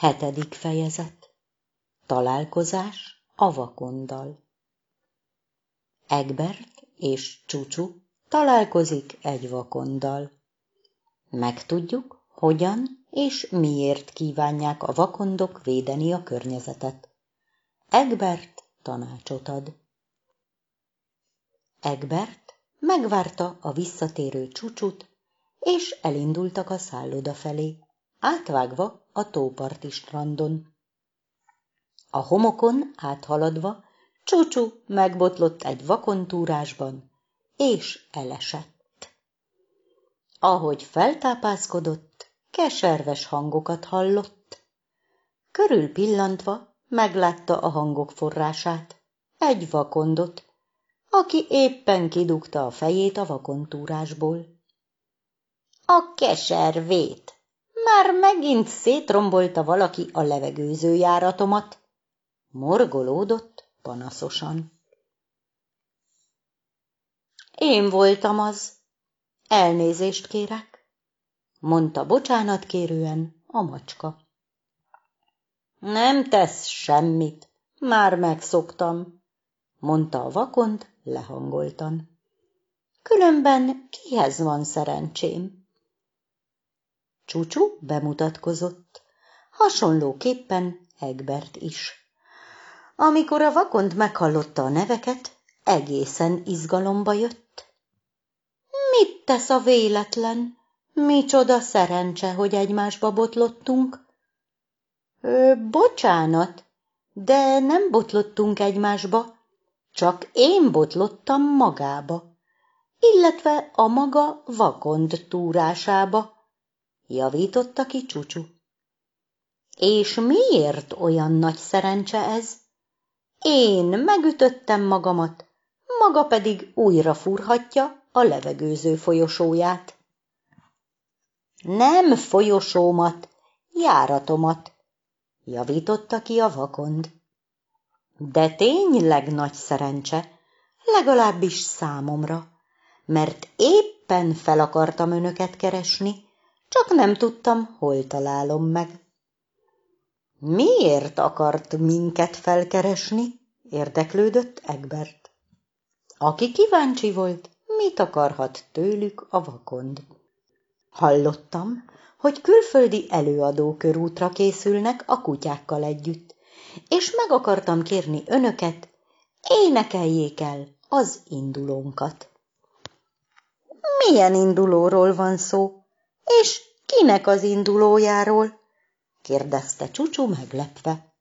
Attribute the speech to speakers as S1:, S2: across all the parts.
S1: Hetedik fejezet Találkozás a vakonddal Egbert és Csúcsú találkozik egy vakonddal. Megtudjuk, hogyan és miért kívánják a vakondok védeni a környezetet. Egbert tanácsot ad. Egbert megvárta a visszatérő csúcsut, és elindultak a szálloda felé átvágva a tóparti strandon. A homokon áthaladva Csúcsú megbotlott egy vakontúrásban, és elesett. Ahogy feltápászkodott, keserves hangokat hallott. Körül pillantva meglátta a hangok forrását, egy vakondot, aki éppen kidugta a fejét a vakontúrásból. A keservét, már megint szétrombolta valaki a levegőző járatomat. Morgolódott panaszosan. Én voltam az. Elnézést kérek, mondta bocsánatkérően a macska. Nem tesz semmit, már megszoktam, mondta a vakond lehangoltan. Különben kihez van szerencsém? Csúcsú bemutatkozott, hasonlóképpen Egbert is. Amikor a vakond meghallotta a neveket, egészen izgalomba jött. Mit tesz a véletlen? Micsoda szerencse, hogy egymásba botlottunk? Ö, bocsánat, de nem botlottunk egymásba, csak én botlottam magába, illetve a maga vakond túrásába javította ki Csúcsú. És miért olyan nagy szerencse ez? Én megütöttem magamat, maga pedig újra furhatja a levegőző folyosóját. Nem folyosómat, járatomat, javította ki a vakond. De tényleg nagy szerencse, legalábbis számomra, mert éppen fel akartam önöket keresni, csak nem tudtam, hol találom meg. Miért akart minket felkeresni? érdeklődött Egbert. Aki kíváncsi volt, mit akarhat tőlük a vakond. Hallottam, hogy külföldi előadókörútra készülnek a kutyákkal együtt, és meg akartam kérni önöket, énekeljék el az indulónkat. Milyen indulóról van szó? És kinek az indulójáról? kérdezte Csúcsú meglepve.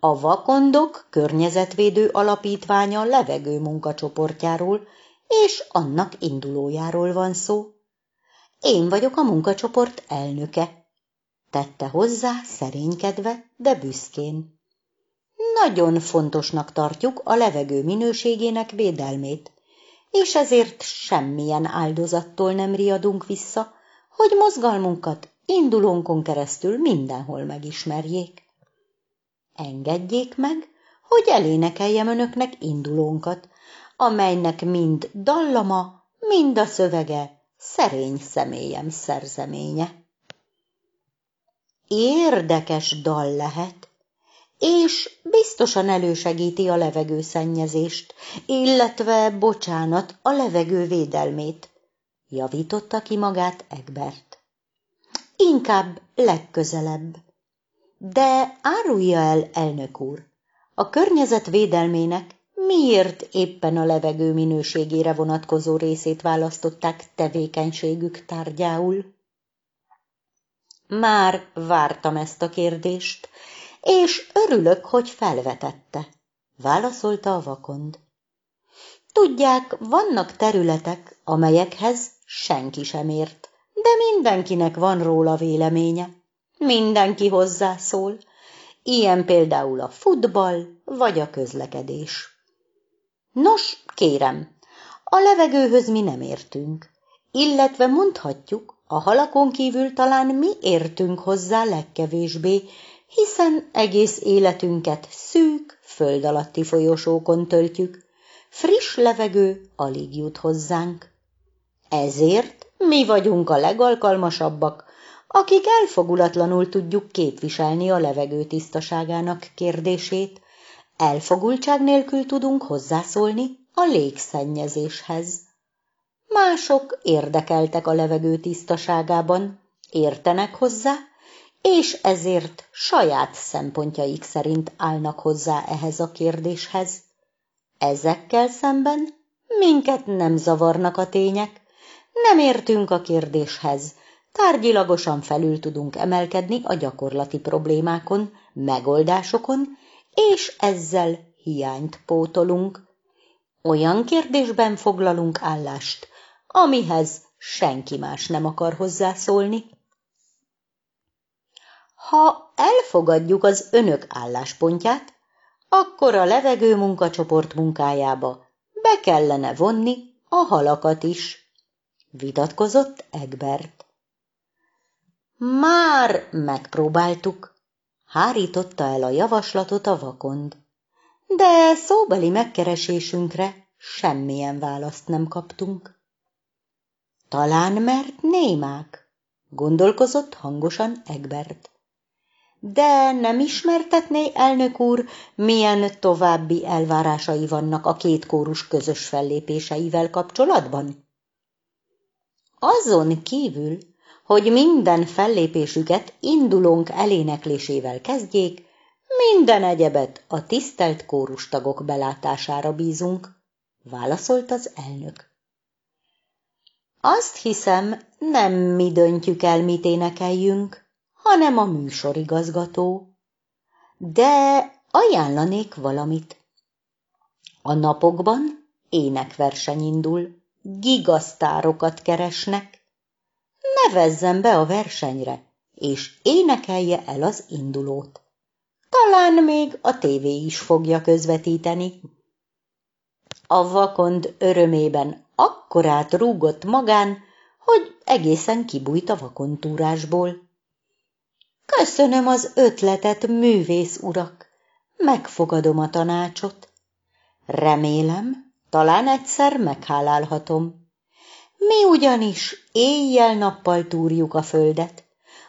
S1: A Vakondok Környezetvédő Alapítványa levegő munkacsoportjáról és annak indulójáról van szó. Én vagyok a munkacsoport elnöke, tette hozzá szerénykedve, de büszkén. Nagyon fontosnak tartjuk a levegő minőségének védelmét, és ezért semmilyen áldozattól nem riadunk vissza, hogy mozgalmunkat indulónkon keresztül mindenhol megismerjék. Engedjék meg, hogy elénekeljem önöknek indulónkat, amelynek mind dallama, mind a szövege szerény személyem szerzeménye. Érdekes dal lehet, és biztosan elősegíti a levegőszennyezést, illetve, bocsánat, a levegő védelmét, javította ki magát Egbert. Inkább legközelebb. De árulja el, elnök úr, a környezet védelmének miért éppen a levegő minőségére vonatkozó részét választották tevékenységük tárgyául? Már vártam ezt a kérdést, és örülök, hogy felvetette, válaszolta a vakond. Tudják, vannak területek, amelyekhez senki sem ért, de mindenkinek van róla véleménye. Mindenki hozzászól, ilyen például a futball vagy a közlekedés. Nos, kérem, a levegőhöz mi nem értünk, illetve mondhatjuk, a halakon kívül talán mi értünk hozzá legkevésbé, hiszen egész életünket szűk, föld alatti folyosókon töltjük, friss levegő alig jut hozzánk. Ezért mi vagyunk a legalkalmasabbak, akik elfogulatlanul tudjuk képviselni a levegő tisztaságának kérdését, elfogultság nélkül tudunk hozzászólni a légszennyezéshez. Mások érdekeltek a levegő tisztaságában, értenek hozzá, és ezért saját szempontjaik szerint állnak hozzá ehhez a kérdéshez. Ezekkel szemben minket nem zavarnak a tények, nem értünk a kérdéshez, tárgyilagosan felül tudunk emelkedni a gyakorlati problémákon, megoldásokon, és ezzel hiányt pótolunk. Olyan kérdésben foglalunk állást, amihez senki más nem akar hozzászólni. Ha elfogadjuk az önök álláspontját, akkor a levegő munkacsoport munkájába be kellene vonni a halakat is, vitatkozott Egbert. Már megpróbáltuk, hárította el a javaslatot a vakond, de szóbeli megkeresésünkre semmilyen választ nem kaptunk. Talán mert némák, gondolkozott hangosan Egbert. De nem ismertetné, elnök úr, milyen további elvárásai vannak a két kórus közös fellépéseivel kapcsolatban? Azon kívül, hogy minden fellépésüket indulónk eléneklésével kezdjék, minden egyebet a tisztelt kórustagok belátására bízunk, válaszolt az elnök. Azt hiszem, nem mi döntjük el, mit énekeljünk, hanem a műsorigazgató. De ajánlanék valamit. A napokban énekverseny indul, gigasztárokat keresnek. Nevezzen be a versenyre, és énekelje el az indulót. Talán még a tévé is fogja közvetíteni. A vakond örömében akkorát rúgott magán, hogy egészen kibújt a vakontúrásból. Köszönöm az ötletet, művész urak, megfogadom a tanácsot. Remélem, talán egyszer meghálálhatom. Mi ugyanis éjjel-nappal túrjuk a földet,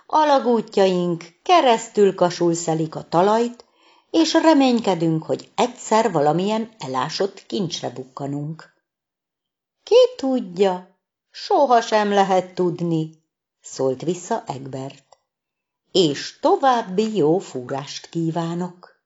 S1: alagútjaink keresztül kasul szelik a talajt, és reménykedünk, hogy egyszer valamilyen elásott kincsre bukkanunk. Ki tudja, soha sem lehet tudni, szólt vissza Egbert és további jó fúrást kívánok.